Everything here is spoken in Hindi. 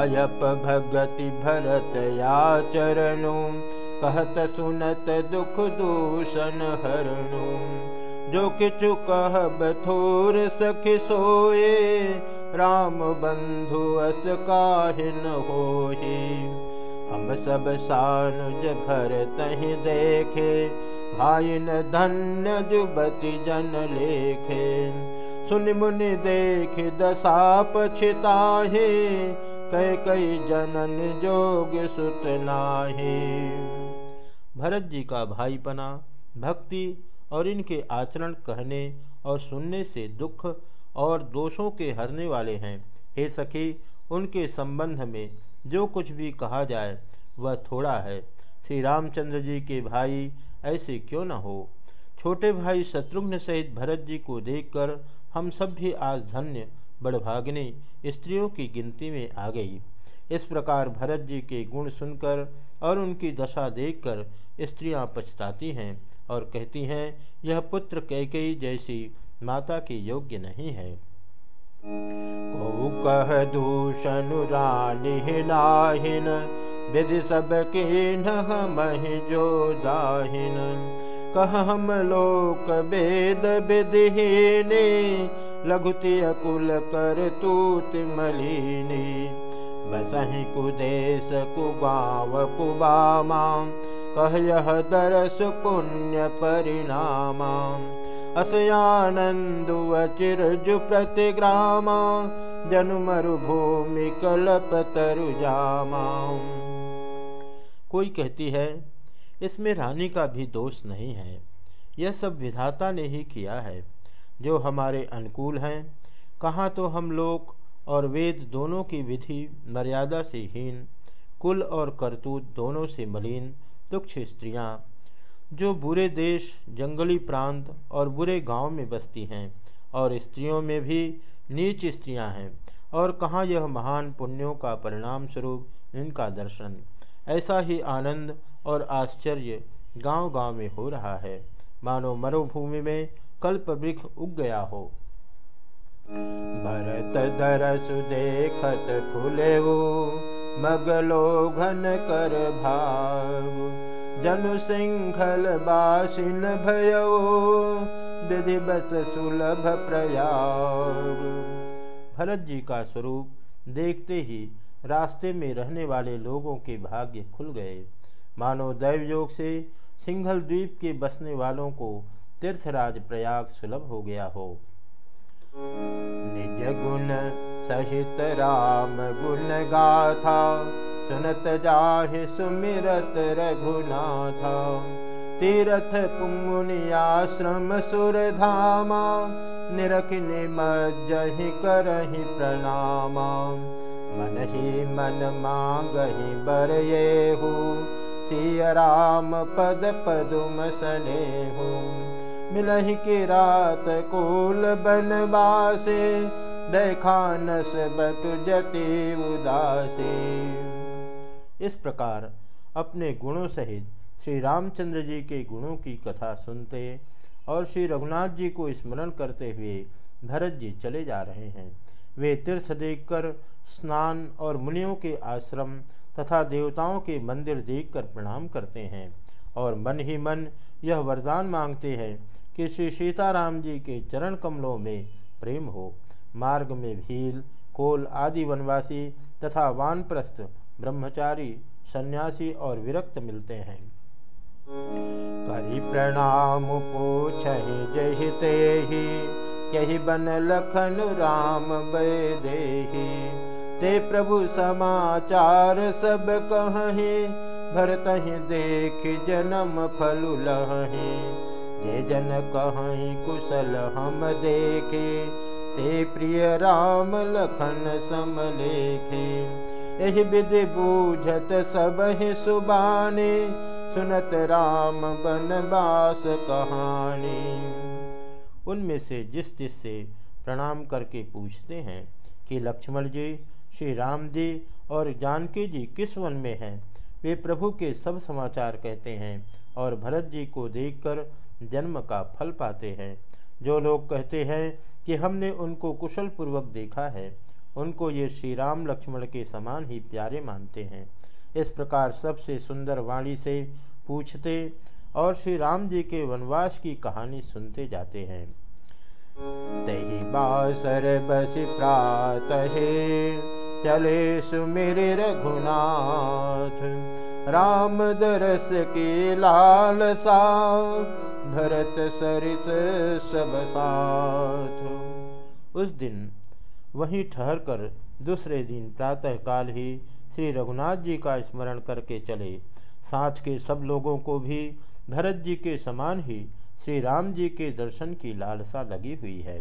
आयप भगति भरत याचरणु कहत सुनत दुख दूषण हरणु। जो किचु कहब थोर सखि सोए राम बंधु अस काहिन होही हम सब सानुज भर तही देखे भाइन धन्य जुबति जन लेखे। सुन मुनि देख दशा पछिताहे कई कई जनन जोग सुत नाही। भरत जी का भाईपना, भक्ति और इनके आचरण कहने और सुनने से दुख और दोषों के हरने वाले हैं। हे सखी, उनके संबंध में जो कुछ भी कहा जाए, वह थोड़ा है। श्री रामचंद्र जी के भाई, ऐसे क्यों न हो? छोटे भाई शत्रुघ्न सहित भरत जी को देखकर हम सब भी आज धन्य, बड़भाग्नि स्त्रियों की गिनती में आ गई। इस प्रकार भरत जी के गुण सुनकर और उनकी दशा देखकर स्त्रियाँ पछताती हैं और कहती हैं, यह पुत्र कैकई जैसी माता के योग्य नहीं है। को कह दूषण रानी नाहिन विधि सब के नही जो दाहिन कह हम लोक वेद विधिहीने लघुति तूत मलिनी। बसहि कुदेश कुगाव कुबामा कह यह दरस पुण्य परिणाम असयानंदु अचिरजु प्रतिग्रामा जनु मरुभूमि कलप तरुजामा कोई कहती है, इसमें रानी का भी दोष नहीं है। यह सब विधाता ने ही किया है। जो हमारे अनुकूल हैं, कहाँ तो हम लोग और वेद दोनों की विधि मर्यादा से हीन, कुल और करतूत दोनों से मलिन तुक्ष स्त्रियाँ जो बुरे देश, जंगली प्रांत और बुरे गाँव में बसती हैं और स्त्रियों में भी नीच स्त्रियाँ हैं और कहाँ यह महान पुण्यों का परिणाम स्वरूप इनका दर्शन। ऐसा ही आनंद और आश्चर्य गांव-गांव में हो रहा है। मानो मरुभूमि में कल्प वृक्ष उग गया हो। भरत दरसु देखत खुले मगलो घन कर भाव जनु सिंहल बासिन भयो, विधिवत सुलभ प्रयाग। भरत जी का स्वरूप देखते ही रास्ते में रहने वाले लोगों के भाग्य खुल गए। मानो दैवयोग से सिंघल द्वीप के बसने वालों को तीर्थराज प्रयाग सुलभ हो गया हो। निज गुण सहित राम गुण गाथा सुनत जाहि सुमिरत रघुनाथा। तीरथ पुमुनियाश्रम सुरधामा निरख निमज्जहि करहि प्रणामा। मन ही मन मांगहि बर येहु सिय राम पद पदुम सनेहु। मिलहि की रात कोल बनवासे बटु जति उदासी इस प्रकार अपने गुणों सहित श्री रामचंद्र जी के गुणों की कथा सुनते और श्री रघुनाथ जी को स्मरण करते हुए भरत जी चले जा रहे हैं। वे तीर्थ देखकर स्नान और मुनियों के आश्रम तथा देवताओं के मंदिर देखकर प्रणाम करते हैं और मन ही मन यह वरदान मांगते हैं कि श्री सीताराम जी के चरण कमलों में प्रेम हो। मार्ग में भील, कोल आदि वनवासी तथा वानप्रस्थ ब्रह्मचारी, सन्यासी और विरक्त मिलते हैं। करी प्रणाम बन लखन राम ते प्रभु समाचार सब कहे भरत देख जन्म फलु लहे। जे जन कहीं कुशल हम देखे ते प्रिय राम लखन सम लेखे एहि विधि बूझत सब सुबाने, सुनत राम बनवास कहानी। उनमें से जिस जिस से प्रणाम करके पूछते हैं कि लक्ष्मण जी, श्री राम जी और जानकी जी किस वन में हैं, वे प्रभु के सब समाचार कहते हैं और भरत जी को देखकर जन्म का फल पाते हैं। जो लोग कहते हैं कि हमने उनको कुशल पूर्वक देखा है, उनको ये श्री राम लक्ष्मण के समान ही प्यारे मानते हैं। इस प्रकार सबसे सुंदर वाणी से पूछते और श्री राम जी के वनवास की कहानी सुनते जाते हैं। तही बासर चले सुमिर रघुनाथ। राम दरस की लाल सा भरत सरित सब साथ। उस दिन वहीं ठहर कर दूसरे दिन प्रातःकाल ही श्री रघुनाथ जी का स्मरण करके चले। साथ के सब लोगों को भी भरत जी के समान ही श्री राम जी के दर्शन की लालसा लगी हुई है।